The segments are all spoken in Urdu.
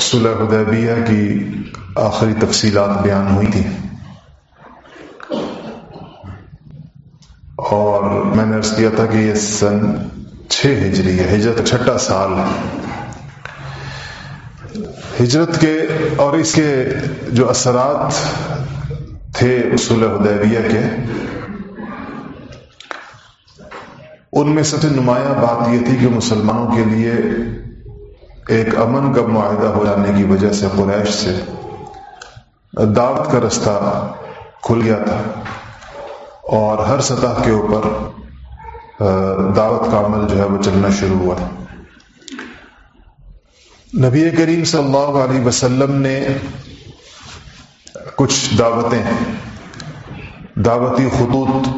صلح حدیبیہ کی آخری تفصیلات بیان ہوئی تھی اور میں نے عرض کیا تھا کہ یہ سن چھ ہجری ہے، ہجرت چھٹا سال۔ ہے ہجرت کے اور اس کے جو اثرات تھے اصول حدیبیہ کے، ان میں سب سے نمایاں بات یہ تھی کہ مسلمانوں کے لیے ایک امن کا معاہدہ ہو جانے کی وجہ سے قریش سے دعوت کا رستہ کھل گیا تھا اور ہر سطح کے اوپر دعوت کا عمل جو ہے وہ چلنا شروع ہوا۔ نبی کریم صلی اللہ علیہ وسلم نے کچھ دعوتیں، دعوتی خطوط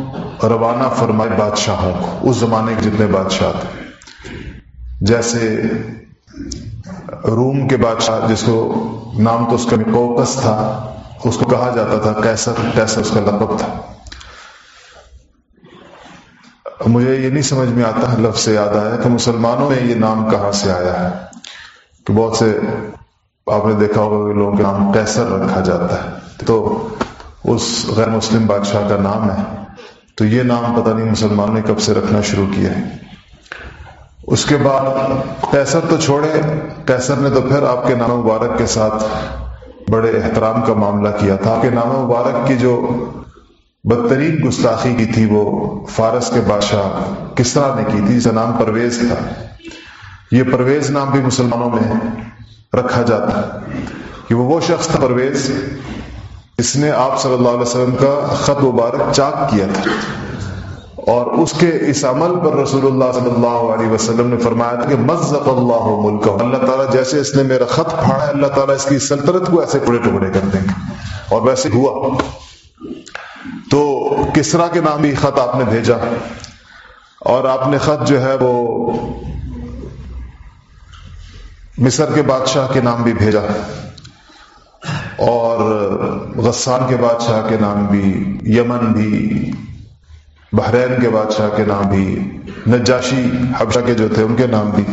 روانہ فرمائے بادشاہوں کو، اس زمانے کے جتنے بادشاہ تھے۔ جیسے روم کے بادشاہ جس کو نام تو اس کا کوکس تھا، اس کو کہا جاتا تھا کیسر کیسر اس کا لقب تھا۔ مجھے یہ نہیں سمجھ میں آتا، لفظ سے یاد آیا کہ مسلمانوں میں یہ نام کہاں سے آیا ہے؟ کہ بہت سے آپ نے دیکھا ہوگا کہ لوگوں کے نام کیسر رکھا جاتا ہے۔ تو اس غیر مسلم بادشاہ کا نام ہے۔ تو یہ نام پتہ نہیں مسلمانوں نے کب سے رکھنا شروع کیا ہے۔ اس کے بعد کیسر تو چھوڑے کیسر نے تو پھر آپ کے نام مبارک کے ساتھ بڑے احترام کا معاملہ کیا تھا۔ آپ کے نام مبارک کی جو بدترین گستاخی کی تھی وہ فارس کے بادشاہ کس طرح نے کی تھی؟ جس کا نام پرویز تھا۔ یہ پرویز نام بھی مسلمانوں میں رکھا جاتا ہے کہ وہ وہ شخص تھا پرویز، اس نے آپ صلی اللہ علیہ وسلم کا خط مبارک چاک کیا تھا۔ اور اس کے اس عمل پر رسول اللہ صلی اللہ علیہ وسلم نے فرمایا تھا کہ مزق اللہ ملک اللہ تعالیٰ جیسے اس نے میرا خط پھاڑا ہے، اللہ تعالیٰ اس کی سلطنت کو ایسے ٹکڑے ٹکڑے کر دیں گے۔ اور ویسے ہوا۔ تو کسرا کے نام بھی خط آپ نے بھیجا۔ اور آپ نے خط جو ہے وہ مصر کے بادشاہ کے نام بھی بھیجا۔ اور غسان کے بادشاہ کے نام بھی، یمن بھی۔ بحرین کے بادشاہ کے نام بھی، نجاشی حبشہ کے جو تھے، ان کے نام بھی۔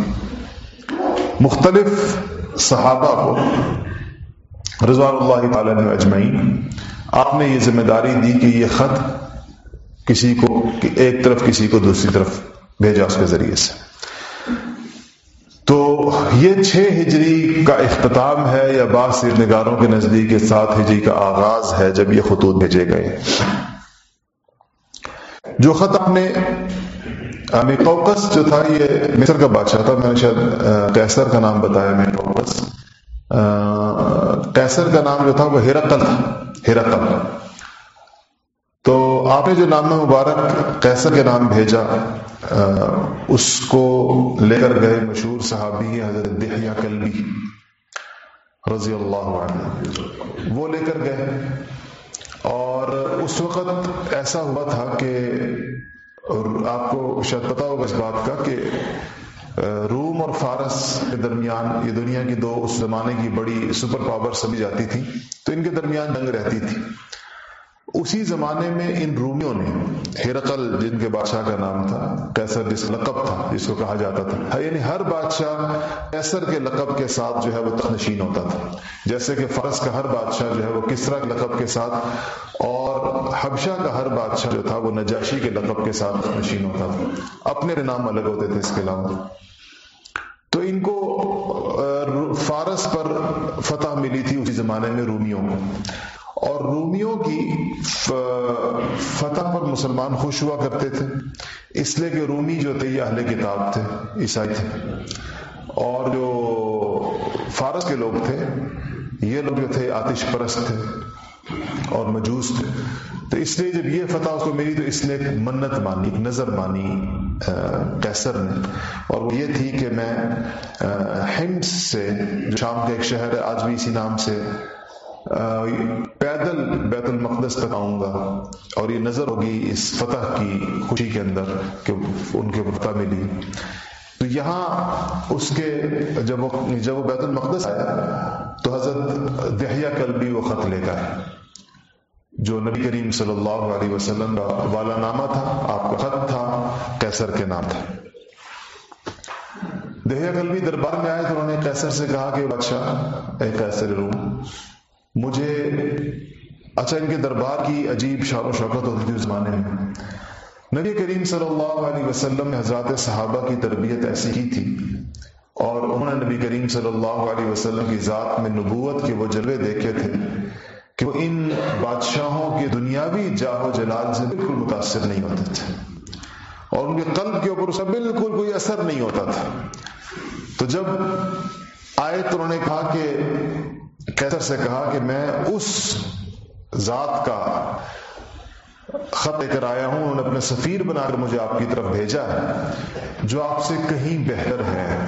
مختلف صحابہ کو رضوان اللہ تعالی اجمعین، آپ نے یہ ذمہ داری دی کہ یہ خط کسی کو ایک طرف کسی کو دوسری طرف بھیجا اس کے ذریعے سے۔ تو یہ چھ ہجری کا اختتام ہے یا بعض نگاروں کے نزدیک سات ہجری کا آغاز ہے جب یہ خطوط بھیجے گئے۔ جو خط آپ نے میکوکس جو تھا، یہ مصر کا بادشاہ تھا، میں نے شاید کیسر کا نام بتایا میکوکس کیسر کا نام جو تھا، وہ ہیرقل تھا ہیرقل تو آپ نے جو نام مبارک کیسر کے نام بھیجا اس کو لے کر گئے مشہور صحابی حضرت دہیا کلبی رضی اللہ عنہ. وہ لے کر گئے. اور اس وقت ایسا ہوا تھا کہ آپ کو شاید پتا ہوگا اس بات کا کہ روم اور فارس کے درمیان یہ دنیا کی دو اس زمانے کی بڑی سپر پاور سمجھی جاتی تھی تو ان کے درمیان جنگ رہتی تھی۔ اسی زمانے میں ان رومیوں نے، ہیرقل جن کے بادشاہ کا نام تھا کیسر جس لقب تھا، جس کو کہا جاتا تھا یعنی ہر بادشاہ کیسر کے لقب کے ساتھ جو ہے وہ تخنشین ہوتا تھا۔ جیسے کہ فرض کا ہر بادشاہ جو ہے وہ کسرا کے لقب کے ساتھ اور حبشہ کا ہر بادشاہ جو تھا وہ نجاشی کے لقب کے ساتھ تخنشین ہوتا تھا۔ اپنے نام الگ ہوتے تھے اس کے علاوہ۔ تو ان کو فارس پر فتح ملی تھی اسی زمانے میں رومیوں کو۔ اور رومیوں کی فتح پر مسلمان خوش ہوا کرتے تھے۔ اس لیے کہ رومی جو تھے، یہ اہل کتاب تھے، عیسائی تھے۔ اور جو فارس کے لوگ تھے، یہ لوگ جو تھے، آتش پرست تھے اور مجوس تھے۔ تو اس لیے جب یہ فتح اس کو ملی، تو اس نے ایک منت مانی، ایک نظر مانی کیسر نے۔ اور وہ یہ تھی کہ میں ہنڈ سے جو شام کا ایک شہر ہے، آج بھی اسی نام سے پیدل بیت المقدس تک آؤں گا۔ اور یہ نظر ہوگی اس فتح کی خوشی کے اندر کہ ان کے فتح ملی۔ تو یہاں اس کے جب وہ جب وہ بیت المقدس آیا، تو حضرت دہیا کل بھی وہ خط لے کر جو نبی کریم صلی اللہ علیہ وسلم کا والا نامہ تھا، آپ کا خط تھا کیسر کے نام تھا۔ دہیا کلبی دربار میں آئے تو انہوں نے کیسر سے کہا کہ بادشاہ، اے کیسر روم مجھے اچھا ان کے دربار کی عجیب شان و شوقت ہوتی تھی اس زمانے میں۔ نبی کریم صلی اللہ علیہ وسلم نے حضرات صحابہ کی تربیت ایسی کی تھی۔ اور انہوں نے نبی کریم صلی اللہ علیہ وسلم کی ذات میں نبوت کے وہ جلوے دیکھے تھے کہ وہ ان بادشاہوں کے دنیاوی جاہ و جلال سے بالکل متاثر نہیں ہوتے تھے۔ اور ان کے قلب کے اوپر اس کا بالکل کوئی اثر نہیں ہوتا تھا۔ تو جب آئے تو انہوں نے کہا کہ کیسر سے کہا کہ میں اس ذات کا خط لے کر آیا ہوں، انہوں نے اپنے سفیر بنا کر مجھے آپ کی طرف بھیجا ہے، جو آپ سے کہیں بہتر ہے۔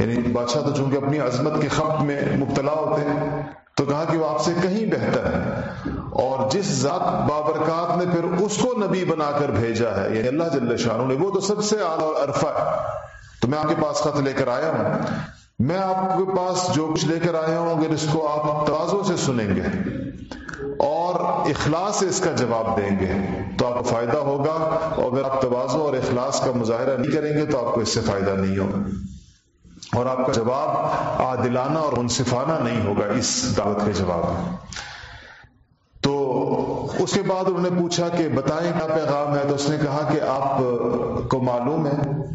یعنی بادشاہ تو چونکہ اپنی عظمت کے خط میں مبتلا ہوتے ہیں، تو کہا کہ وہ آپ سے کہیں بہتر ہے۔ اور جس ذات بابرکات نے پھر اس کو نبی بنا کر بھیجا ہے یعنی اللہ جل شاہ نے، وہ تو سب سے اعلیٰ اور عرفہ ہے۔ تو میں آپ کے پاس خط لے کر آیا ہوں۔ میں آپ کے پاس جو کچھ لے کر آیا ہوں، اگر اس کو آپ توازوں سے سنیں گے اور اخلاص سے اس کا جواب دیں گے، تو آپ کو فائدہ ہوگا۔ اور اگر آپ توازوں اور اخلاص کا مظاہرہ نہیں کریں گے، تو آپ کو اس سے فائدہ نہیں ہوگا۔ اور آپ کا جواب عادلانہ اور منصفانہ نہیں ہوگا اس دعوت کے جواب میں۔ تو اس کے بعد انہوں نے پوچھا کہ بتائیں کیا پیغام ہے؟ تو اس نے کہا کہ آپ کو معلوم ہے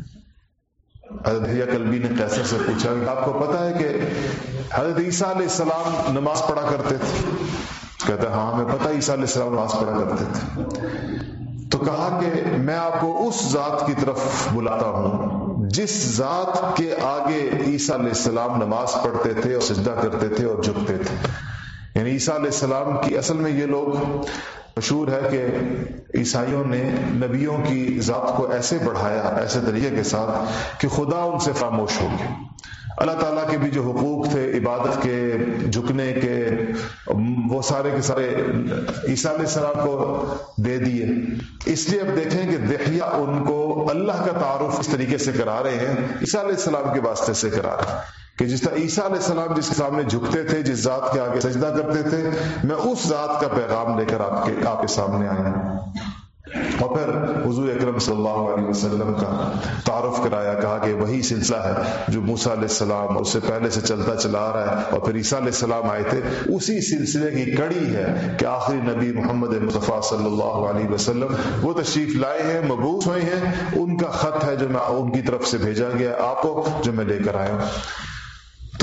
حضرت کلبی نے کیسر سے پوچھا کہ آپ کو پتا ہے کہ حضرت عیسیٰ علیہ السلام نماز پڑھا کرتے تھے؟ کہتا ہاں ہمیں پتا عیسیٰ علیہ السلام نماز پڑھا کرتے تھے۔ تو کہا کہ میں آپ کو اس ذات کی طرف بلاتا ہوں جس ذات کے آگے عیسیٰ علیہ السلام نماز پڑھتے تھے اور سجدہ کرتے تھے اور جھکتے تھے۔ یعنی عیسیٰ علیہ السلام کی اصل میں یہ لوگ مشہور ہے کہ عیسائیوں نے نبیوں کی ذات کو ایسے بڑھایا، ایسے طریقے کے ساتھ کہ خدا ان سے خاموش ہو گیا۔ اللہ تعالیٰ کے بھی جو حقوق تھے، عبادت کے، جھکنے کے، وہ سارے کے سارے عیسیٰ علیہ السلام کو دے دیے۔ اس لیے اب دیکھیں کہ دہیا ان کو اللہ کا تعارف اس طریقے سے کرا رہے ہیں، عیسیٰ علیہ السلام کے واسطے سے کرا رہے ہیں۔ کہ جس طرح عیسیٰ علیہ السلام جس کے سامنے جھکتے تھے، جس ذات کے آگے سجدہ کرتے تھے، میں اس ذات کا پیغام لے کر آپ کے آپ کے سامنے آیا ہوں۔ اور پھر حضور اکرم صلی اللہ علیہ وسلم کا تعارف کرایا، کہا کہ وہی سلسلہ ہے جو موسا علیہ السلام اس سے پہلے سے چلتا چلا آ رہا ہے۔ اور پھر عیسیٰ علیہ السلام آئے تھے، اسی سلسلے کی کڑی ہے کہ آخری نبی محمد مصطفیٰ صلی اللہ علیہ وسلم وہ تشریف لائے ہیں مبوس ہوئے ہیں۔ ان کا خط ہے جو میں ان کی طرف سے بھیجا گیا، آپ کو جو میں لے کر آیا ہوں۔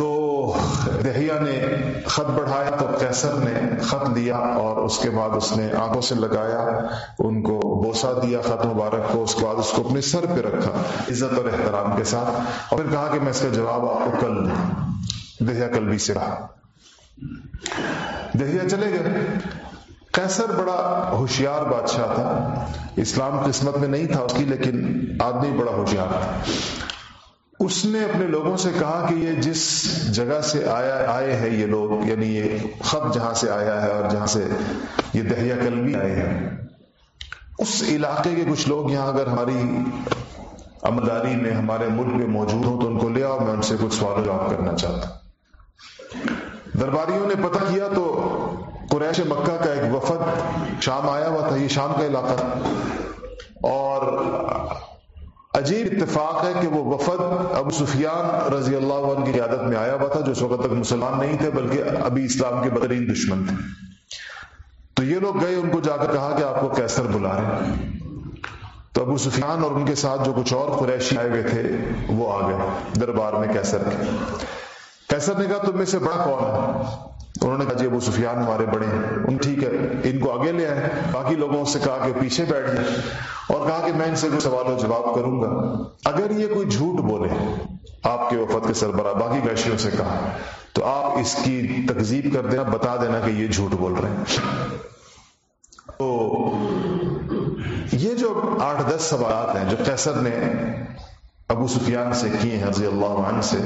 تو دہیا نے خط بڑھایا تو کیسر نے خط لیا اور اس کے بعد اس نے آنکھوں سے لگایا، ان کو بوسا دیا خط مبارک کو، اس کے بعد اس کو اپنے سر پہ رکھا عزت اور احترام کے ساتھ اور پھر کہا کہ میں اس کا جواب آپ کو کل دوں دہیا کل بھی سے رہا۔ دہیا چلے گئے۔ کیسر بڑا ہوشیار بادشاہ تھا، اسلام قسمت میں نہیں تھا اس کی، لیکن آدمی بڑا ہوشیار تھا۔ اس نے اپنے لوگوں سے کہا کہ یہ جس جگہ سے آیا آئے ہیں یہ لوگ یعنی یہ خط جہاں سے آیا ہے اور جہاں سے یہ دہیا کلبی آئے ہیں۔ اس علاقے کے کچھ لوگ یہاں اگر ہماری عملداری میں ہمارے ملک میں موجود ہوں تو ان کو لے آؤ، میں ان سے کچھ سوال جواب کرنا چاہتا درباریوں نے پتہ کیا تو قریش مکہ کا ایک وفد شام آیا ہوا تھا، یہ شام کا علاقہ۔ اور عجیب اتفاق ہے کہ وہ وفد ابو سفیان رضی اللہ عنہ کی قیادت میں آیا ہوا تھا، جو اس وقت تک مسلمان نہیں تھے، بلکہ ابھی اسلام کے بدرین دشمن تھے۔ تو یہ لوگ گئے، ان کو جا کر کہا کہ آپ کو کیسر بلا رہے ہیں۔ تو ابو سفیان اور ان کے ساتھ جو کچھ اور قریشی آئے ہوئے تھے، وہ آ گئے دربار میں کیسر کے۔ کیسر نے کہا، تم میں سے بڑا کون ہے؟ انہوں نے کہا جی ابو سفیان ہمارے بڑے ہیں، ان ٹھیک ہے، ان کو آگے لے آئے، باقی لوگوں سے کہا کہ پیچھے بیٹھ جائے اور کہا کہ میں ان سے کوئی سوال و جواب کروں گا۔ اگر یہ کوئی جھوٹ بولے، آپ کے وفد کے سربراہ، باقی گیشیوں سے کہا، تو آپ اس کی تکزیب کر دینا، بتا دینا کہ یہ جھوٹ بول رہے ہیں۔ تو یہ جو آٹھ دس سوالات ہیں، جو کیسر نے ابو سفیان سے کیے ہیں، رضی اللہ عنہ سے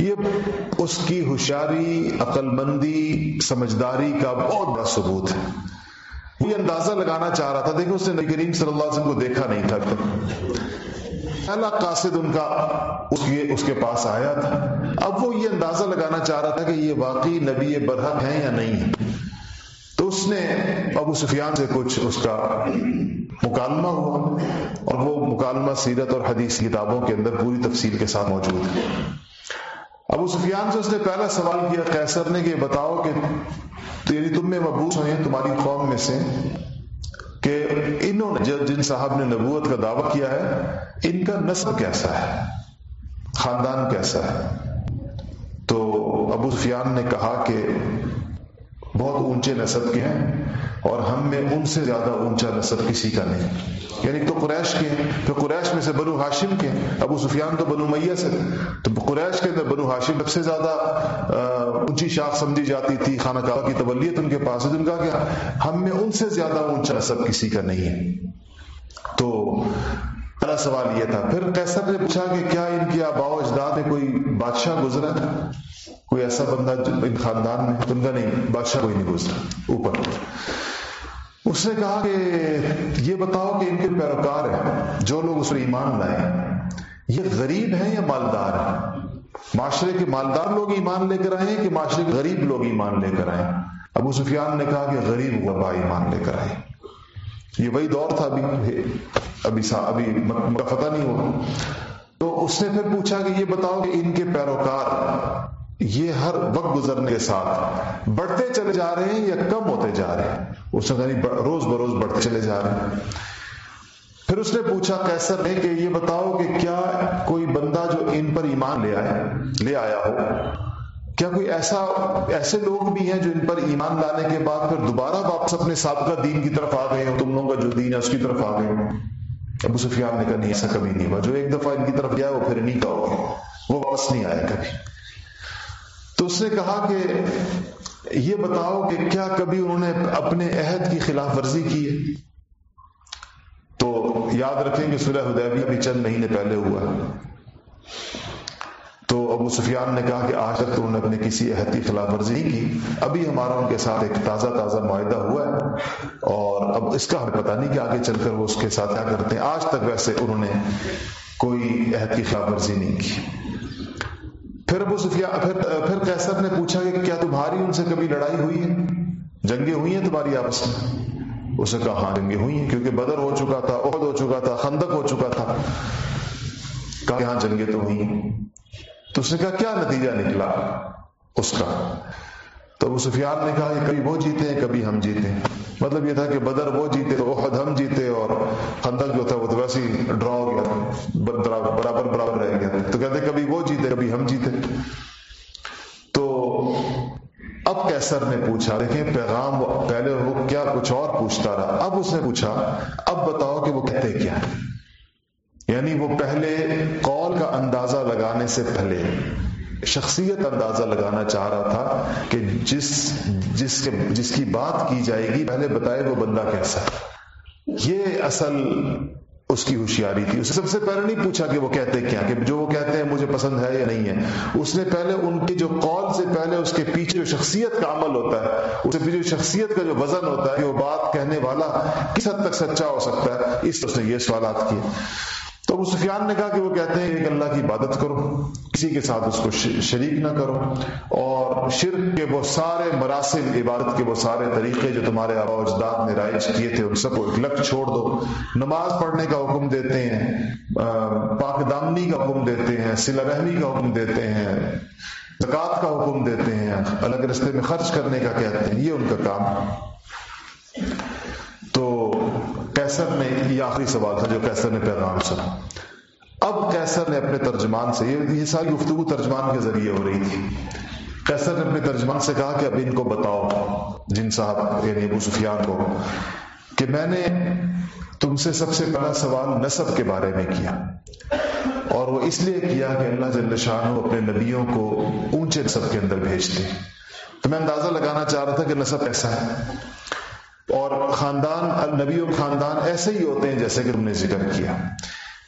یہ اس کی ہوشیاری عقل مندی سمجھداری کا بہت بڑا ثبوت ہے۔ وہ یہ اندازہ لگانا چاہ رہا تھا، دیکھو، اس نے نبی کریم صلی اللہ علیہ وسلم کو دیکھا نہیں تھا۔ پہلا قاصد ان کا اس کے اس کے پاس آیا تھا۔ اب وہ یہ اندازہ لگانا چاہ رہا تھا کہ یہ واقعی نبی برحق ہیں یا نہیں۔ تو اس نے ابو سفیان سے کچھ اس کا مکالمہ ہوا اور وہ مکالمہ، سیرت اور حدیث کتابوں کے اندر پوری تفصیل کے ساتھ موجود ہے۔ ابو سفیان سے اس نے پہلا سوال کیا کیسر نے کہ بتاؤ کہ یعنی تم میں مبوس ہوئے ہیں، تمہاری قوم میں سے کہ انہوں نے جن صاحب نے نبوت کا دعویٰ کیا ہے، ان کا نسل کیسا ہے؟ خاندان کیسا ہے؟ تو ابو سفیان نے کہا کہ بہت اونچے نصب کے ہیں اور ہم میں ان سے زیادہ اونچا نصب کسی کا نہیں۔ یعنی تو قریش کے، تو قریش میں سے بنو ہاشم کے، ابو سفیان تو بنو میہ سے۔ تو قریش کے اندر بنو ہاشم سب سے زیادہ اونچی شاخ سمجھی جاتی تھی، خانہ کعبہ کی تبلیت ان کے پاس ہے۔ ان کا کیا؟ ہم میں ان سے زیادہ اونچا نصب کسی کا نہیں ہے۔ تو پہلا سوال یہ تھا۔ پھر کیسر نے پوچھا کہ کیا ان کی آبا و اجداد میں کوئی بادشاہ گزرا کوئی ایسا بندہ ان خاندان میں؟ ان کا نہیں، بادشاہ کوئی نہیں گزرا۔ اوپر۔ اس نے کہا کہ یہ بتاؤ کہ ان کے پیروکار ہیں، جو لوگ اس پر ایمان لائے یہ غریب ہیں یا مالدار ہیں؟ معاشرے کے مالدار لوگ ایمان لے کر آئے کہ معاشرے کے غریب لوگ ایمان لے کر آئے ابو سفیان نے کہا کہ غریب غربا ایمان لے کر آئے یہ وہی دور تھا ابھی ابھی ابھی فتح نہیں ہوا۔ تو اس نے پھر پوچھا کہ یہ بتاؤ کہ ان کے پیروکار یہ ہر وقت گزرنے کے ساتھ بڑھتے چلے جا رہے ہیں یا کم ہوتے جا رہے ہیں؟ اس نے یعنی روز بروز بڑھتے چلے جا رہے ہیں۔ پھر اس نے پوچھا کیسر نے کہ یہ بتاؤ کہ کیا کوئی بندہ جو ان پر ایمان لے آیا لے آیا ہو؟ کیا کوئی ایسا ایسے لوگ بھی ہیں جو ان پر ایمان لانے کے بعد پھر دوبارہ واپس اپنے سابقہ دین کی طرف آ گئے ہو تم لوگوں کا جو دین ہے اس کی طرف آ گئے ہو ابو سفیان نے کہا، نہیں، ایسا کبھی نہیں ہوا۔ جو ایک دفعہ ان کی طرف گیا، وہ پھر نہیں کہو وہ واپس نہیں آیا کبھی۔ تو اس نے کہا کہ یہ بتاؤ کہ کیا کبھی انہوں نے اپنے عہد کی خلاف ورزی کی ہے؟ تو یاد رکھیں کہ سلح حدیبیہ بھی چند مہینے پہلے ہوا۔ تو ابو سفیان نے کہا کہ آج تک تو انہوں نے اپنے کسی عہد کی خلاف ورزی نہیں کی۔ ابھی ہمارا ان کے ساتھ ایک تازہ تازہ معاہدہ ہوا ہے۔ اور اب اس کا ہمیں پتہ نہیں کہ آگے چل کر وہ اس کے ساتھ کیا کرتے ہیں۔ آج تک ویسے انہوں نے کوئی عہد کی خلاف ورزی نہیں کی۔ پھر ابو سفیا پھر پھر کیسر نے پوچھا کہ کیا تمہاری ان سے کبھی لڑائی ہوئی ہے؟ جنگیں ہوئی ہیں تمہاری آپس میں؟ اسے کہا ہاں جنگیں ہوئی ہیں، کیونکہ بدر ہو چکا تھا عہد ہو چکا تھا، خندق ہو چکا تھا۔ کہا کہ ہاں جنگیں تو ہوئی ہیں۔ تو اس نے کہا، کیا نتیجہ نکلا اس کا؟ تو ابو سفیان نے کہا کہ کبھی وہ جیتے ہیں، کبھی ہم جیتے ہیں۔ مطلب یہ تھا کہ بدر وہ جیتے تو عہد ہم جیتے اور خندق جو تھا وہ تو ویسے ہی ڈرا ہو گیا برابر برابر رہ گیا تو کہتے کبھی وہ جیتے، کبھی ہم جیتے۔ تو اب کیسر نے پوچھا، دیکھیں پیغام پہلے وہ کیا کچھ اور پوچھتا رہا؟ اب اس نے پوچھا، اب بتاؤ کہ وہ کہتے کیا یعنی وہ پہلے قول کا اندازہ لگانے سے پہلے شخصیت اندازہ لگانا چاہ رہا تھا کہ جس جس کے، جس کی بات کی جائے گی، پہلے بتائے وہ بندہ کیسا یہ اصل اس کی ہوشیاری تھی۔ اسے سب سے پہلے نہیں پوچھا کہ وہ کہتے کیا، کہ جو وہ کہتے ہیں مجھے پسند ہے یا نہیں ہے۔ اس نے پہلے ان کی جو قول سے پہلے اس کے پیچھے جو شخصیت کا عمل ہوتا ہے، اس کے پیچھے شخصیت کا جو وزن ہوتا ہے کہ وہ بات کہنے والا کس حد تک سچا ہو سکتا ہے، اس نے یہ سوالات کیے۔ تو ابو سفیان نے کہا کہ وہ کہتے ہیں ایک اللہ کی عبادت کرو، کسی کے ساتھ اس کو شریک نہ کرو۔ اور شرک کے وہ سارے مراسل، عبادت کے وہ سارے طریقے جو تمہارے آبا اجداد نے رائج کیے تھے، ان سب کو لگ چھوڑ دو۔ نماز پڑھنے کا حکم دیتے ہیں پاک دامنی کا حکم دیتے ہیں سلا رحمی کا حکم دیتے ہیں، زکوٰۃ کا حکم دیتے ہیں۔ الگ رستے میں خرچ کرنے کا کہتے ہیں، یہ ان کا کام۔ تو کیسر نے یہ آخری سوال تھا جو کیسر نے پیغام سنا۔ اب کیسر نے اپنے ترجمان سے یہ ساری گفتگو ترجمان کے ذریعے ہو رہی تھی۔ کیسر نے اپنے ترجمان سے کہا کہ اب ان کو بتاؤ، جن صاحب یعنی ابو سفیان کو، کہ میں نے تم سے سب سے پہلا سوال نصب کے بارے میں کیا۔ اور وہ اس لیے کیا کہ اللہ جل شاہ اپنے نبیوں کو اونچے نصب کے اندر بھیجتے۔ تو میں اندازہ لگانا چاہ رہا تھا کہ نصب ایسا ہے۔ اور خاندان، نبی اور خاندان ایسے ہی ہوتے ہیں جیسے کہ تم نے ذکر کیا۔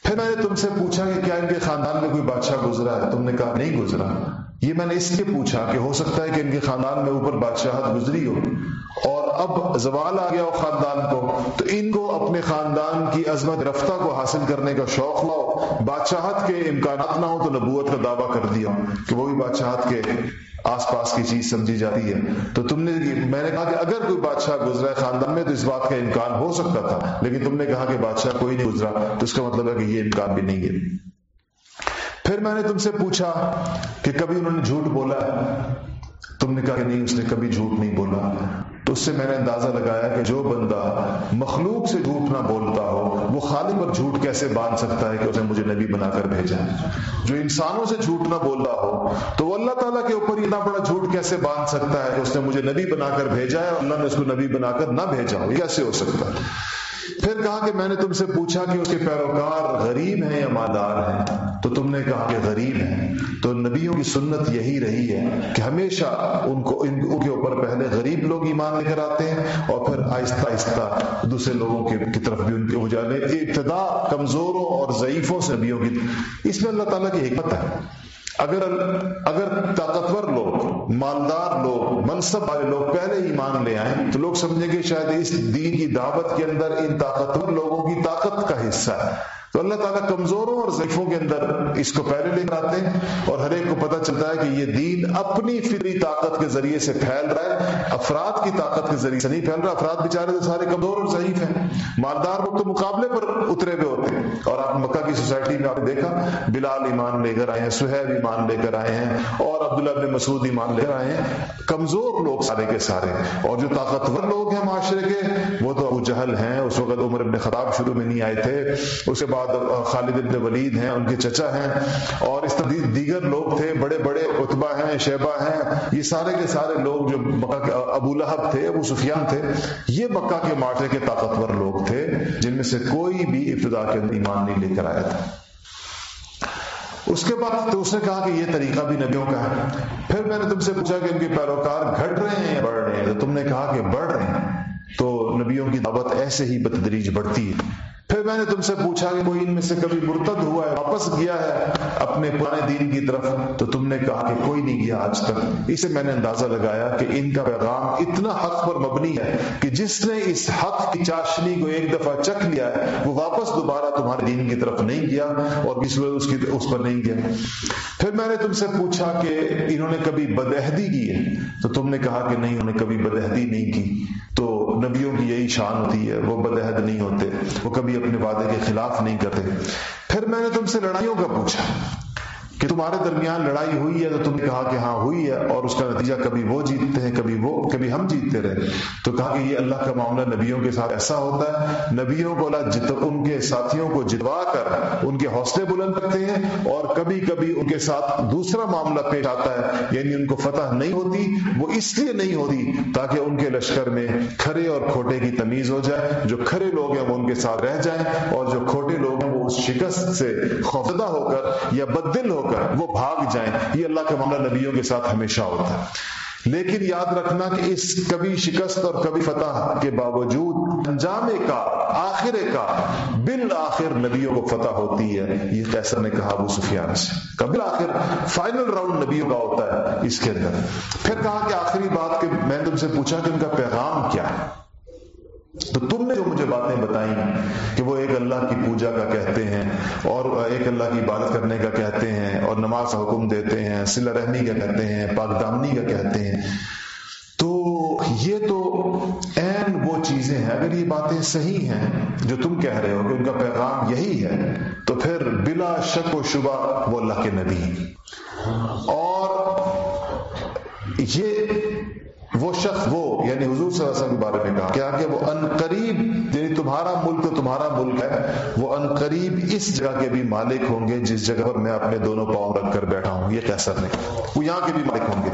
پھر میں نے تم سے پوچھا کہ کیا ان کے خاندان میں کوئی بادشاہ گزرا ہے؟ تم نے کہا نہیں گزرا۔ یہ میں نے اس لیے پوچھا کہ ہو سکتا ہے کہ ان کے خاندان میں اوپر بادشاہت گزری ہو۔ اور اب زوال آ گیا ہو خاندان کو، تو ان کو اپنے خاندان کی عظمت، رفتہ کو حاصل کرنے کا شوق لاؤ بادشاہت کے امکانات نہ ہو تو نبوت کا دعویٰ کر دیا کہ وہ بھی بادشاہت کے آس پاس کی چیز سمجھی جاتی ہے۔ تو تم نے میں نے کہا کہ اگر کوئی بادشاہ گزرا ہے خاندان میں تو اس بات کا امکان ہو سکتا تھا، لیکن تم نے کہا کہ بادشاہ کوئی نہیں گزرا، تو اس کا مطلب ہے کہ یہ امکان بھی نہیں ہے۔ پھر میں نے تم سے پوچھا کہ کبھی انہوں نے جھوٹ بولا؟ ہے تم نے کہا کہ نہیں، اس نے کبھی جھوٹ نہیں بولا۔ سے میں نے اندازہ لگایا کہ جو بندہ مخلوق سے جھوٹ نہ بولتا ہو، وہ خالق پر جھوٹ کیسے باندھ سکتا ہے کہ اسے مجھے نبی بنا کر بھیجا؟ جو انسانوں سے جھوٹ نہ بول رہا ہو، تو وہ اللہ تعالیٰ کے اوپر اتنا بڑا جھوٹ کیسے باندھ سکتا ہے کہ اس نے مجھے نبی بنا کر بھیجا ہے اللہ نے اس کو نبی بنا کر نہ بھیجا ہو؟ کیسے ہو سکتا ہے؟ پھر کہا کہ میں نے تم سے پوچھا کہ اس کے پیروکار غریب ہیں یا مالدار ہیں؟ تو تم نے کہا کہ غریب ہیں۔ تو نبیوں کی سنت یہی رہی ہے کہ ہمیشہ ان کو ان کے اوپر پہلے غریب لوگ ایمان لے کر آتے ہیں اور پھر آہستہ آہستہ دوسرے لوگوں کی طرف بھی ان کے ہو جانے۔ ابتدا کمزوروں اور ضعیفوں سے نبیوں کی اس میں اللہ تعالیٰ کی حکمت ہے۔ اگر اگر طاقتور لوگ، مالدار لوگ، منصب والے لوگ پہلے ایمان لے آئیں، تو لوگ سمجھیں گے شاید اس دین کی دعوت کے اندر ان طاقتور لوگوں کی طاقت کا حصہ ہے۔ تو اللہ تعالیٰ کمزوروں اور ضعیفوں کے اندر اس کو پہلے لے کر آتے ہیں اور ہر ایک کو پتہ چلتا ہے کہ یہ دین اپنی فطری طاقت کے ذریعے سے پھیل رہا ہے، افراد کی طاقت کے ذریعے سے نہیں پھیل رہا۔ افراد بیچارے تو سارے کمزور اور ضعیف ہیں۔ مالدار لوگ تو مقابلے پر اترے ہوئے ہوتے ہیں۔ اور آپ مکہ کی سوسائٹی میں آپ نے دیکھا، بلال ایمان لے کر آئے ہیں، سہیب ایمان لے کر آئے ہیں، اور عبداللہ بن مسعود ایمان لے کر آئے ہیں۔ کمزور لوگ سارے کے سارے اور جو طاقتور لوگ ہیں معاشرے کے، وہ تو ابو جہل ہیں۔ اس وقت عمر ابن خطاب شروع میں نہیں آئے تھے۔ اس کے بعد بعد خالد ابن ولید ہیں، ان کے چچا ہیں۔ اور اس طرح دیگر لوگ تھے، بڑے بڑے اتبا ہیں، شیبہ ہیں۔ یہ سارے کے سارے لوگ جو مکہ کے ابو لہب تھے، ابو سفیان تھے، یہ مکہ کے معاشرے کے طاقتور لوگ تھے، جن میں سے کوئی بھی ابتدا کے اندر ایمان نہیں لے کر آیا تھا۔ اس کے بعد تو اس نے کہا کہ یہ طریقہ بھی نبیوں کا ہے۔ پھر میں نے تم سے پوچھا کہ ان کے پیروکار گھٹ رہے ہیں یا بڑھ رہے ہیں؟ تو تم نے کہا کہ بڑھ رہے ہیں۔ تو نبیوں کی دعوت ایسے ہی بتدریج بڑھتی ہے۔ پھر میں نے تم سے پوچھا کہ کوئی ان میں سے کبھی مرتد ہوا ہے، واپس گیا ہے اپنے پرانے دین کی طرف؟ تو تم نے کہا کہ کوئی نہیں گیا آج تک۔ اسے میں نے اندازہ لگایا کہ ان کا پیغام اتنا حق پر مبنی ہے کہ جس نے اس حق کی چاشنی کو ایک دفعہ چکھ لیا ہے، وہ واپس دوبارہ تمہارے دین کی طرف نہیں گیا اور اس اس کی اس پر نہیں گیا۔ پھر میں نے تم سے پوچھا کہ انہوں نے کبھی بدہدی کی ہے؟ تو تم نے کہا کہ نہیں، انہوں نے کبھی بدہدی نہیں کی۔ تو نبیوں کی یہی شان ہوتی ہے، وہ بدہد نہیں ہوتے، وہ کبھی اپنے وعدے کے خلاف نہیں کرتے۔ پھر میں نے تم سے لڑائیوں کا پوچھا۔ کہ تمہارے درمیان لڑائی ہوئی ہے تو تم نے کہا کہ ہاں ہوئی ہے اور اس کا نتیجہ کبھی وہ جیتتے ہیں، کبھی وہ، کبھی ہم جیتتے رہے۔ تو کہا کہ یہ اللہ کا معاملہ نبیوں کے ساتھ ایسا ہوتا ہے۔ نبیوں کو اللہ جت، ان کے ساتھیوں کو جتوا کر ان کے حوصلے بلند کرتے ہیں اور کبھی کبھی ان کے ساتھ دوسرا معاملہ پیش آتا ہے۔ یعنی ان کو فتح نہیں ہوتی، وہ اس لیے نہیں ہوتی تاکہ ان کے لشکر میں کھڑے اور کھوٹے کی تمیز ہو جائے۔ جو کھڑے لوگ ہیں وہ ان کے ساتھ رہ جائیں اور جو کھوٹے لوگ ہیں اس شکست سے خوفدہ ہو کر یا بدل ہو کر وہ بھاگ جائیں، یہ اللہ کا معاملہ نبیوں کے ساتھ ہمیشہ ہوتا ہے۔ لیکن یاد رکھنا کہ اس کبھی شکست اور کبھی فتح کے باوجود انجام کا، آخر کا، بالآخر نبیوں کو فتح ہوتی ہے، یہ کیسر نے کہا ابو سفیان سے۔ کبھی آخر فائنل راؤنڈ نبیوں کا ہوتا ہے، اس کے اندر۔ پھر کہا کہ آخری بات کہ میں تم سے پوچھا کہ ان کا پیغام کیا ہے؟ تو تم نے جو مجھے باتیں بتائیں کہ وہ ایک اللہ کی پوجا کا کہتے ہیں اور ایک اللہ کی عبادت کرنے کا کہتے ہیں اور نماز کا حکم دیتے ہیں سلا رحمی کا کہتے ہیں، پاک دامنی کا کہتے ہیں۔ تو یہ تو این وہ چیزیں ہیں، اگر یہ باتیں صحیح ہیں جو تم کہہ رہے ہو کہ ان کا پیغام یہی ہے، تو پھر بلا شک و شبہ وہ اللہ کے نبی اور یہ وہ شخص، وہ یعنی حضور صلی اللہ علیہ وسلم کے بارے میں کہا کیا کہ وہ ان قریب یعنی تمہارا ملک تو تمہارا ملک ہے، وہ ان قریب اس جگہ کے بھی مالک ہوں گے، جس جگہ پر میں اپنے دونوں پاؤں رکھ کر بیٹھا ہوں، یہ کیسر نہیں وہ یہاں کے بھی مالک ہوں گے۔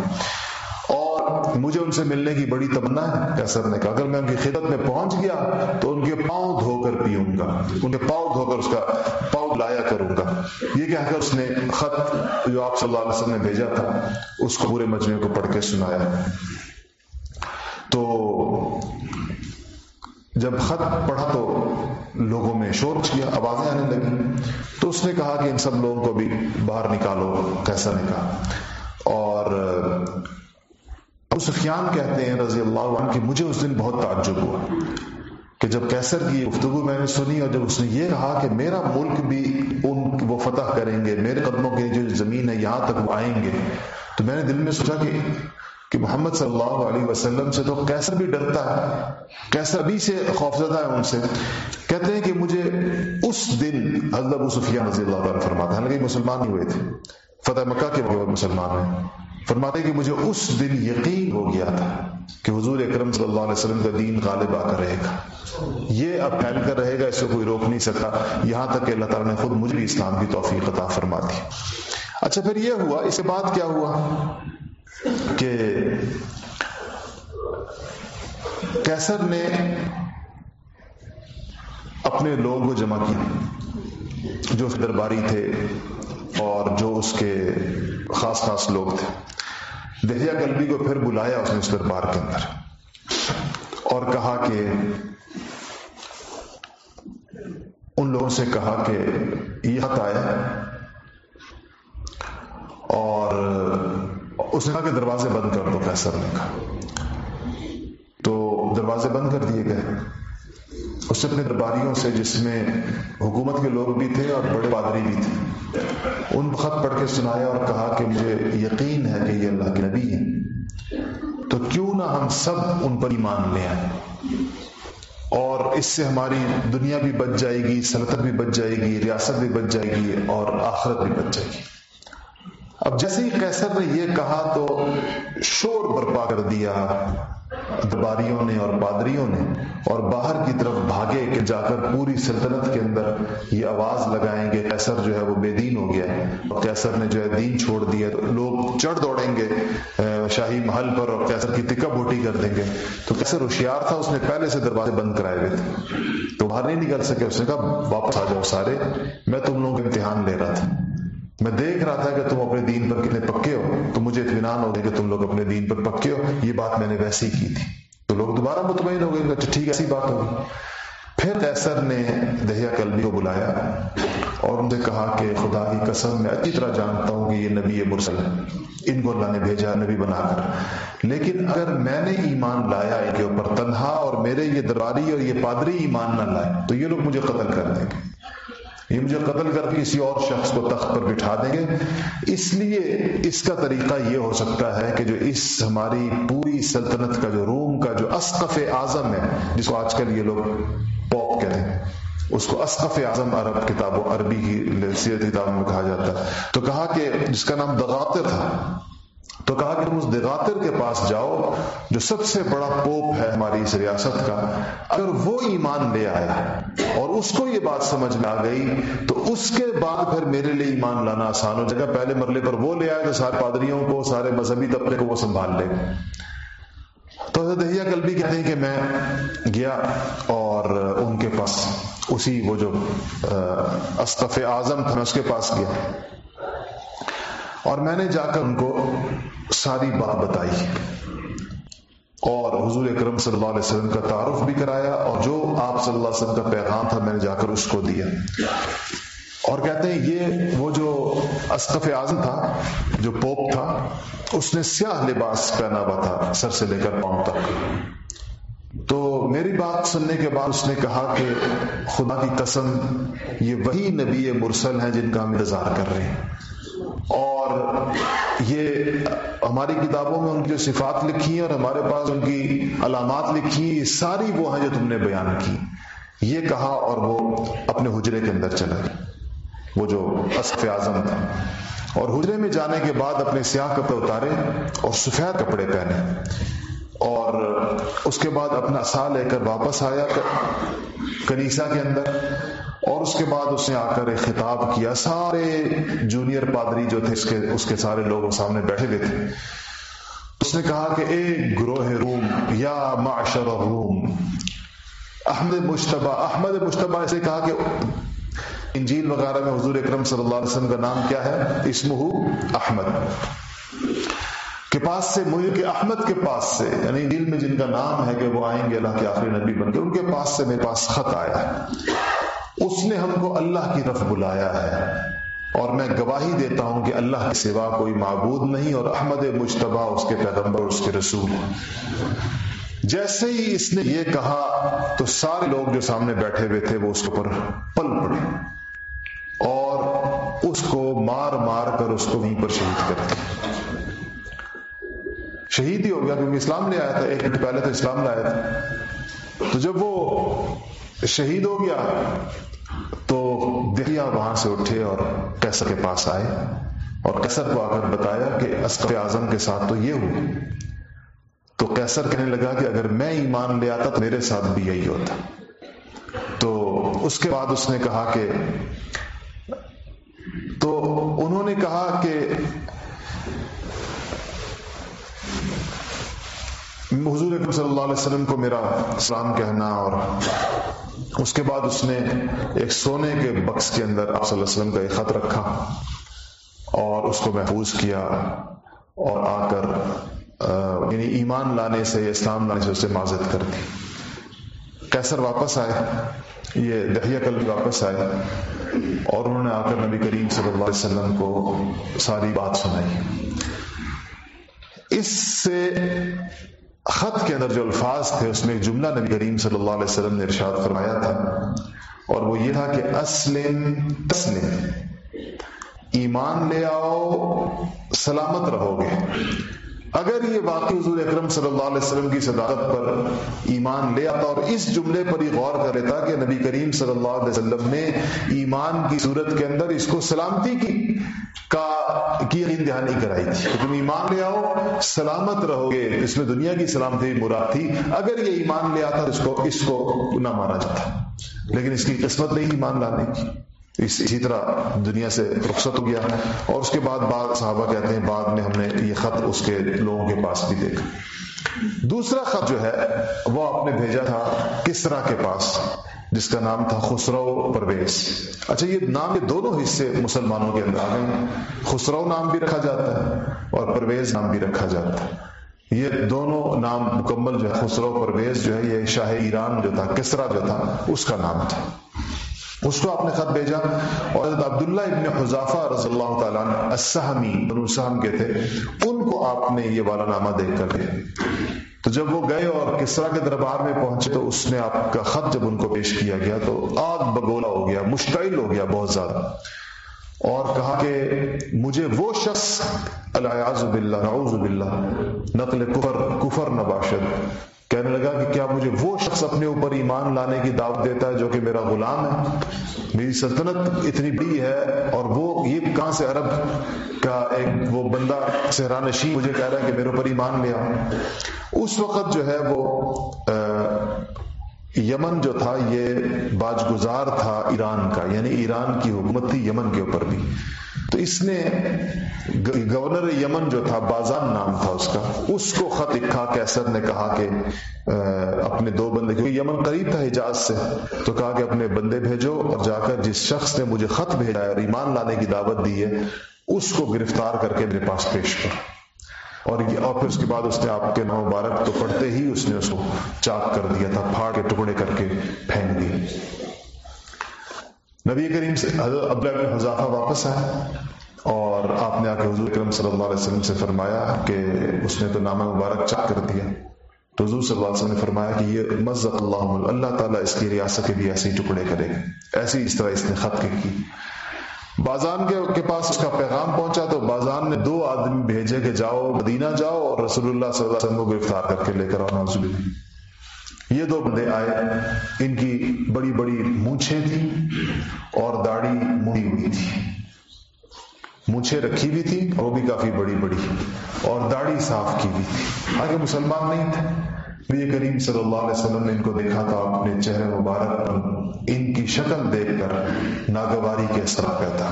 اور مجھے ان سے ملنے کی بڑی تمنا ہے کیسر نے کہا اگر میں ان کی خدمت میں پہنچ گیا، تو ان کے پاؤں دھو کر پیوں گا، ان کے پاؤں دھو کر اس کا پاؤں لایا کروں گا۔ یہ کہہ کر اس نے خط جو آپ صلی اللہ علیہ وسلم نے بھیجا تھا، اس کو پورے مجموعے کو پڑھ کے سنایا۔ تو جب خط پڑھا تو لوگوں میں شور کیا، آوازیں آنے لگی تو اس نے کہا کہ ان سب لوگوں کو بھی باہر نکالو، کیسا نے کہا۔ اور ابو سفیان کہتے ہیں رضی اللہ عنہ کہ مجھے اس دن بہت تعجب ہوا کہ جب کیسر کی گفتگو میں نے سنی اور جب اس نے یہ کہا کہ میرا ملک بھی ان وہ فتح کریں گے، میرے قدموں کی جو زمین ہے یہاں تک وہ آئیں گے، تو میں نے دل میں سوچا کہ کہ محمد صلی اللہ علیہ وسلم سے تو کیسر بھی ڈرتا ہے کیسر بھی سے خوفزدہ ہے ان سے، کہتے ہیں کہ مجھے اس دن حضرت ابو سفیان رضی اللہ تعالیٰ فرماتا ہے۔ حالانکہ مسلمان ہی ہوئے تھے۔ فتح مکہ کے بعد مسلمان ہیں۔ فرماتے کہ مجھے اس دن یقین ہو گیا تھا کہ حضور اکرم صلی اللہ علیہ وسلم کا دین غالب آ کر رہے گا۔ یہ اب پھیل کر رہے گا، اس کو کوئی روک نہیں سکتا یہاں تک کہ اللہ تعالیٰ نے خود مجھے اسلام کی توفیق عطا فرما دی اچھا پھر یہ ہوا، اس کے بعد کیا ہوا؟ کہ کیسر نے اپنے لوگوں کو جمع کیا، جو اس درباری تھے اور جو اس کے خاص خاص لوگ تھے۔ دہیا گلبی کو پھر بلایا اس نے اس دربار کے اندر اور کہا کہ ان لوگوں سے کہا کہ یہ خط آیا اور اس نے کہا کہ دروازے بند کر دو کیسر نے کہا۔ تو دروازے بند کر دیے گئے۔ اس اپنے درباریوں سے، جس میں حکومت کے لوگ بھی تھے اور بڑے پادری بھی تھے، ان خط پڑھ کے سنایا اور کہا کہ مجھے یقین ہے کہ یہ اللہ کے نبی ہیں۔ تو کیوں نہ ہم سب ان پر ایمان لے آئیں۔ اور اس سے ہماری دنیا بھی بچ جائے گی، سلطنت بھی بچ جائے گی، ریاست بھی بچ جائے گی اور آخرت بھی بچ جائے گی۔ اب جیسے ہی قیصر نے یہ کہا تو شور برپا کر دیا درباریوں نے اور پادریوں نے اور باہر کی طرف بھاگے کہ جا کر پوری سلطنت کے اندر یہ آواز لگائیں گے کیسر جو ہے وہ بے دین ہو گیا ہے۔ اور کیسر نے جو ہے دین چھوڑ دیا تو لوگ چڑھ دوڑیں گے شاہی محل پر اور کیسر کی تکا بوٹی کر دیں گے۔ تو کیسر ہوشیار تھا، اس نے پہلے سے دروازے بند کرائے ہوئے تھے۔ تو باہر نہیں نکل سکے، اس نے کہا، واپس آ جاؤ سارے، میں تم لوگوں کا امتحان لے رہا تھا۔ میں دیکھ رہا تھا کہ تم اپنے دین پر کتنے پکے ہو، تو مجھے اطمینان ہو گیا کہ تم لوگ اپنے دین پر پکے ہو۔ یہ بات میں نے ویسے ہی کی تھی۔ تو لوگ دوبارہ مطمئن ہو گئے اچھا ٹھیک ایسی بات ہوگی۔ پھر کیسر نے دہیا کلبی کو بلایا اور ان سے کہا کہ خدا کی قسم، میں اچھی طرح جانتا ہوں کہ یہ نبی مرسل ہے ان کو اللہ نے بھیجا نبی بنا کر۔ لیکن اگر میں نے ایمان لایا ان کے اوپر تنہا اور میرے یہ درباری اور یہ پادری ایمان نہ لائے، تو یہ لوگ مجھے قتل کر دیں گے۔ یہ مجھے قتل کر کے کسی اور شخص کو تخت پر بٹھا دیں گے۔ اس لیے اس کا طریقہ یہ ہو سکتا ہے کہ جو اس ہماری پوری سلطنت کا جو روم کا جو اسقف اعظم ہے، جس کو آج کل یہ لوگ پوپ کہتے ہیں، اس کو اسقف اعظم عرب کتابوں عربی کی سیرت کتابوں میں کہا جاتا ہے۔ تو کہا کہ جس کا نام دغاتر تھا تو کہا کہ تم اس دغاتر کے پاس جاؤ جو سب سے بڑا پوپ ہے ہماری اس ریاست کا۔ اگر وہ ایمان لے آیا اور اس کو یہ بات سمجھ میں آ گئی، تو اس کے بعد پھر میرے لیے ایمان لانا آسان ہو۔ جائے گا پہلے مرلے پر وہ لے آئے تو سارے پادریوں کو، سارے مذہبی طبقے کو وہ سنبھال لے۔ تو حضرت دہیا کل بھی کہتے ہیں کہ میں گیا اور ان کے پاس اسی وہ جو استف اعظم تھا، میں اس کے پاس گیا۔ اور میں نے جا کر ان کو ساری بات بتائی اور حضور اکرم صلی اللہ علیہ وسلم کا تعارف بھی کرایا اور جو آپ صلی اللہ علیہ وسلم کا پیغام تھا میں نے جا کر اس کو دیا اور کہتے ہیں یہ وہ جو اسقف اعظم تھا، جو پوپ تھا، اس نے سیاہ لباس پہنا ہوا تھا سر سے لے کر پاؤں تک۔ تو میری بات سننے کے بعد اس نے کہا کہ خدا کی قسم، یہ وہی نبی مرسل ہیں جن کا ہم انتظار کر رہے ہیں۔ اور یہ ہماری کتابوں میں ان کی جو صفات لکھی ہیں اور ہمارے پاس ان کی علامات لکھی ہیں، یہ ساری وہ ہیں جو تم نے بیان کی۔ یہ کہا اور وہ اپنے حجرے کے اندر چلا گیا۔ وہ جو اصف اعظم تھا اور حجرے میں جانے کے بعد اپنے سیاہ کپڑے اتارے اور سفید کپڑے پہنے۔ اور اس کے بعد اپنا سا لے کر واپس آیا کنیسا کے اندر۔ اور اس کے بعد اس نے آ کر ایک خطاب کیا۔ سارے جونیئر پادری جو تھے اس کے اس کے سارے لوگ سامنے بیٹھے ہوئے تھے۔ اس نے کہا کہ اے گروہ روم، یا معاشر روم، احمد مشتبہ احمد مشتبہ ایسے کہا کہ انجیل وغیرہ میں حضور اکرم صلی اللہ علیہ وسلم کا نام کیا ہے؟ اسمہ احمد۔ کے پاس سے مجھے کہ احمد کے پاس سے یعنی دل میں جن کا نام ہے کہ وہ آئیں گے، اللہ کے آخری نبی بن کے، ان کے پاس سے میرے پاس خط آیا۔ ہے اس نے ہم کو اللہ کی طرف بلایا ہے۔ اور میں گواہی دیتا ہوں کہ اللہ کے سوا کوئی معبود نہیں اور احمد مشتبہ اس کے پیغمبر، اس کے رسول۔ جیسے ہی اس نے یہ کہا، تو سارے لوگ جو سامنے بیٹھے ہوئے تھے، وہ اس کے اوپر پل پڑے۔ اور اس کو مار مار کر اس کو وہیں پر شہید کر دیا۔ شہید ہی ہو گیا، کیونکہ اسلام لے آیا تھا۔ ایک منٹ پہلے تو اسلام لایا تھا۔ تو جب وہ شہید ہو گیا تو دہیا وہاں سے اٹھے اور کیسر کے پاس آئے۔ اور کیسر کو آ کر بتایا کہ اسکر اعظم کے ساتھ تو یہ ہو۔ تو کیسر کہنے لگا کہ اگر میں ایمان لے آتا تو میرے ساتھ بھی یہی ہوتا۔ تو اس کے بعد اس نے کہا کہ تو انہوں نے کہا کہ حضور اکرم صلی اللہ علیہ وسلم کو میرا سلام کہنا اور اس کے بعد اس نے ایک سونے کے بکس کے اندر آپ صلی اللہ علیہ وسلم کا ایک خط رکھا اور اس کو محفوظ کیا اور آ کر یعنی ایمان لانے سے یا اسلام لانے سے اسے معذت کر دی۔ کیسر واپس آئے۔ یہ دہیا کل واپس آئے اور انہوں نے آ کر نبی کریم صلی اللہ علیہ وسلم کو ساری بات سنائی۔ اس سے خط کے اندر جو الفاظ تھے، اس میں ایک جملہ نبی کریم صلی اللہ علیہ وسلم نے ارشاد فرمایا تھا۔ اور وہ یہ تھا کہ اسلم تسلم، ایمان لے آؤ، سلامت رہو گے۔ اگر یہ واقعی حضور اکرم صلی اللہ علیہ وسلم کی صداقت پر ایمان لے آتا اور اس جملے پر ہی غور کر لیتا کہ نبی کریم صلی اللہ علیہ وسلم نے ایمان کی صورت کے اندر اس کو سلامتی کی کا کی دہانی کرائی تھی کہ تم ایمان لے آؤ، سلامت رہو گے، اس میں دنیا کی سلامتی مراد تھی۔ اگر یہ ایمان لے آتا تو اس کو اس کو نہ مانا جاتا۔ لیکن اس کی قسمت نہیں ایمان لانے کی۔ اسی طرح دنیا سے رخصت ہو گیا اور اس کے بعد بعد صحابہ کہتے ہیں بعد میں ہم نے یہ خط اس کے لوگوں کے پاس بھی دیکھا۔ دوسرا خط جو ہے وہ آپ نے بھیجا تھا کسرا کے پاس، جس کا نام تھا خسرو پرویز۔ اچھا یہ نام کے دونوں حصے مسلمانوں کے اندر آ گئے۔ خسرو نام بھی رکھا جاتا ہے اور پرویز نام بھی رکھا جاتا ہے۔ یہ دونوں نام مکمل جو ہے، خسرو پرویز جو ہے، یہ شاہ ایران جو تھا، کسرا جو تھا، اس کا نام تھا۔ اس کو آپ نے خط بھیجا اور حضرت عبداللہ ابن حضافہ رضی اللہ تعالیٰ السہمی بنو سہم کے تھے، ان کو آپ نے یہ والا نامہ دیکھ کر دیا۔ تو جب وہ گئے اور کسرا کے دربار میں پہنچے تو اس نے آپ کا خط جب ان کو پیش کیا گیا تو آگ بگولا ہو گیا، مشتعل ہو گیا بہت زیادہ۔ اور کہا کہ مجھے وہ شخص الیاز باللہ، نعوذ باللہ، نقل کفر کفر نباشد۔ کہنے لگا کہ کیا مجھے وہ شخص اپنے اوپر ایمان لانے کی دعوت دیتا ہے جو کہ میرا غلام ہے؟ میری سلطنت اتنی بڑی ہے اور وہ یہ کہاں سے عرب کا ایک وہ بندہ سہرانشی مجھے کہہ رہا ہے کہ میرے اوپر ایمان لیا اس وقت جو ہے وہ یمن جو تھا، یہ باج گزار تھا ایران کا یعنی ایران کی حکومت تھی یمن کے اوپر بھی۔ تو اس نے گورنر یمن جو تھا، بازان نام تھا اس کا، اس کو خط لکھا، کیسر نے کہا کہ اپنے دو بندے، کیونکہ یمن قریب تھا حجاز سے، تو کہا کہ اپنے بندے بھیجو اور جا کر جس شخص نے مجھے خط بھیجا ہے اور ایمان لانے کی دعوت دی ہے، اس کو گرفتار کر کے میرے پاس پیش کر۔ اور اور پھر اس کے بعد اس نے آپ کے نو مبارک تو پڑھتے ہی اس نے اس کو چاک کر دیا تھا، پھاڑ کے ٹکڑے کر کے پھینک دیے۔ نبی کریم سے حضرت عبداللہ حضافہ واپس آئے اور آپ نے آ کے حضور کرم صلی اللہ علیہ وسلم سے فرمایا کہ اس نے تو نامہ مبارک چاک کر دیا۔ تو حضور صلی اللہ علیہ وسلم نے فرمایا کہ یہ مزت اللہ اللہ تعالیٰ اس کی ریاست کے بھی ایسے ہی ٹکڑے کرے گا۔ ایسی اس طرح اس نے خط کی۔ بازان کے پاس اس کا پیغام پہنچا تو بازان نے دو آدمی بھیجے کہ جاؤ، مدینہ جاؤ اور رسول اللہ صلی اللہ علیہ وسلم کو گرفتار کر کے لے کر آؤ نوزب یہ دو بندے آئے، ان کی بڑی بڑی مونچھیں تھیں اور داڑھی مڑی ہوئی تھی۔ مونچھیں رکھی ہوئی تھی وہ بھی کافی بڑی بڑی۔ اور داڑھی صاف کی ہوئی تھی۔ آگے مسلمان نہیں تھے۔ نبی کریم صلی اللہ علیہ وسلم نے ان کو دیکھا تھا، اپنے چہرے مبارک پر ان کی شکل دیکھ کر ناگواری کے اثر پیدا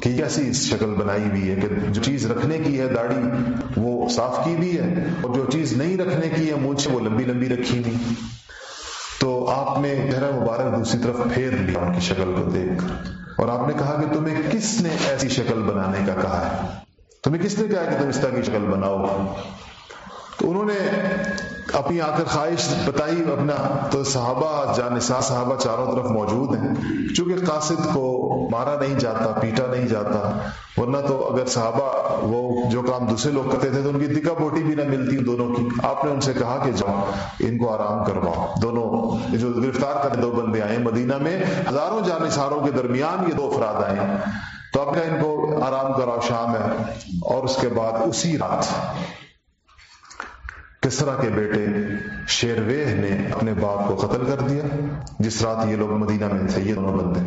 کہ کیسی شکل بنائی ہوئی ہے کہ جو چیز رکھنے کی ہے داڑھی، وہ صاف کی بھی ہے اور جو چیز نہیں رکھنے کی ہے مونچھ وہ لمبی لمبی رکھی ہوئی۔ تو آپ نے چہرہ مبارک دوسری طرف پھیر لیا ان کی شکل کو دیکھ۔ کر اور آپ نے کہا کہ تمہیں کس نے ایسی شکل بنانے کا کہا ہے؟ تمہیں کس نے کہا کہ تم اس طرح کی شکل بناؤ؟ تو انہوں نے اپنی آ کر خواہش بتائی، اپنا تو صحابہ جانسا صحابہ چاروں طرف موجود ہیں۔ چونکہ قاصد کو مارا نہیں جاتا، پیٹا نہیں جاتا، ورنہ تو اگر صحابہ وہ جو کام دوسرے لوگ کرتے تھے تو ان کی دکا بوٹی بھی نہ ملتی دونوں کی۔ آپ نے ان سے کہا کہ جاؤ، ان کو آرام کرواؤ۔ دونوں جو گرفتار کرنے دو بندے آئے مدینہ میں، ہزاروں جانساروں کے درمیان یہ دو افراد آئے۔ تو اب ان کو آرام کراؤ، شام ہے۔ اور اس کے بعد اسی رات کسرا کے بیٹے شیرویہ نے اپنے باپ کو قتل کر دیا۔ جس رات یہ لوگ مدینہ میں تھے، یہ دونوں بندے۔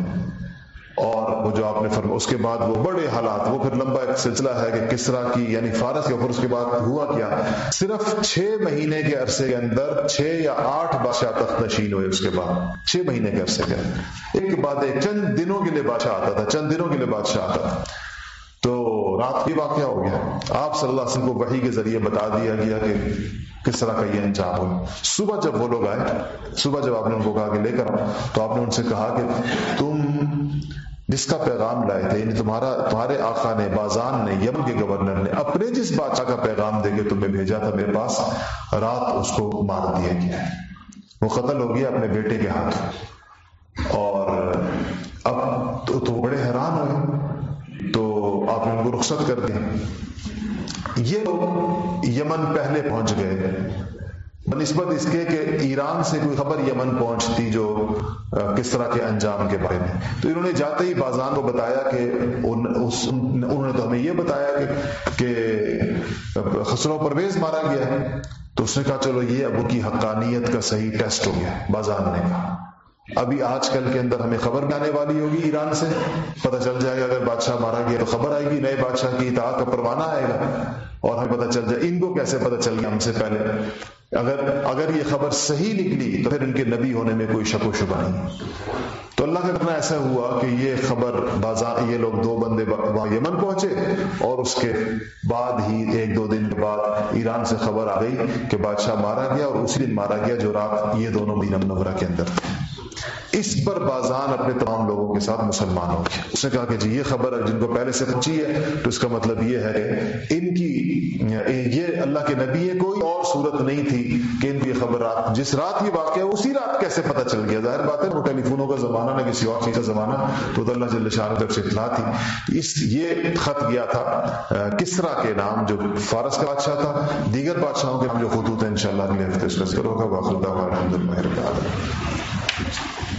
اور وہ جو آپ نے فرما اس کے بعد وہ بڑے حالات، وہ پھر لمبا ایک سلسلہ ہے کہ کس طرح کی یعنی فارس کے اوپر اس کے بعد ہوا کیا۔ صرف چھ مہینے کے عرصے کے اندر چھ یا آٹھ بادشاہ تخت نشین ہوئے اس کے بعد۔ چھ مہینے کے عرصے کے۔ اندر ایک بعد ایک چند دنوں کے لیے بادشاہ آتا تھا، چند دنوں کے لیے بادشاہ آتا تھا۔ تو رات کی واقعہ ہو گیا۔ آپ صلی اللہ علیہ وسلم کو وحی کے ذریعے بتا دیا گیا کہ کس طرح کا یہ انجام ہو صبح جب وہ لوگ آئے صبح جب آپ نے ان کو کہا کہ لے کر تو آپ نے ان سے کہا کہ تم جس کا پیغام لائے تھے یعنی تمہارا تمہارے آقا نے بازان نے یمن کے گورنر نے اپنے جس بادشاہ کا پیغام دے کے تمہیں بھیجا تھا میرے پاس رات اس کو مار دیا گیا۔ وہ قتل ہو گیا اپنے بیٹے کے ہاتھ۔ اور اب تو, تو بڑے حیران ہوئے۔ آپ نے ان کو رخصت کر دیا یہ لوگ یمن پہلے پہنچ گئے۔ بنسبت اس کے کہ ایران سے کوئی خبر یمن پہنچتی جو کس طرح کے انجام کے بارے میں۔ تو انہوں نے جاتے ہی بازان کو بتایا کہ ان, اس, انہوں نے تو ہمیں یہ بتایا کہ, کہ خسرو پرویز مارا گیا ہے۔ تو اس نے کہا چلو یہ ابو کی حقانیت کا صحیح ٹیسٹ ہو گیا بازان نے کہا۔ ابھی آج کل کے اندر ہمیں خبر بھی آنے والی ہوگی ایران سے۔ پتہ چل جائے گا، اگر بادشاہ مارا گیا تو خبر آئے گی، نئے بادشاہ کی اطاعت کا پروانہ آئے گا۔ اور ہمیں پتہ چل جائے، ان کو کیسے پتہ چل گیا ہم سے پہلے؟ اگر اگر یہ خبر صحیح نکلی تو پھر ان کے نبی ہونے میں کوئی شک و شبہ نہیں۔ تو اللہ کا کتنا ایسا ہوا کہ یہ خبر بازار، یہ لوگ دو بندے وہاں یمن پہنچے اور اس کے بعد ہی ایک دو دن کے بعد ایران سے خبر آ گئی کہ بادشاہ مارا گیا اور اسی دن مارا گیا جو رات یہ دونوں مدینہ منورہ کے اندر تھے۔ اس پر بازان اپنے تمام لوگوں کے ساتھ مسلمان ہو گیا۔ اس نے کہا کہ جی یہ خبر جن کو پہلے سے پہنچی ہے، تو اس کا مطلب یہ ہے کہ ان کی، یہ اللہ کے نبی ہے، کوئی اور صورت نہیں تھی کہ ان کی خبر رات، جس رات یہ واقعہ اسی رات کیسے پتہ چل گیا؟ ظاہر بات ہے، وہ ٹیلی فونوں کا زمانہ نہ، کسی اور چیز کا زمانہ، تو اللہ جل شاہ طرف سے اطلاع تھی۔ اس، یہ خط گیا تھا کسرا کے نام، جو فارس کا بادشاہ تھا، دیگر بادشاہوں کے نام جو خطوط ہیں، انشاءاللہ اگلے ہفتے اس کا ذکر ہوگا۔ واخر الحمد للہ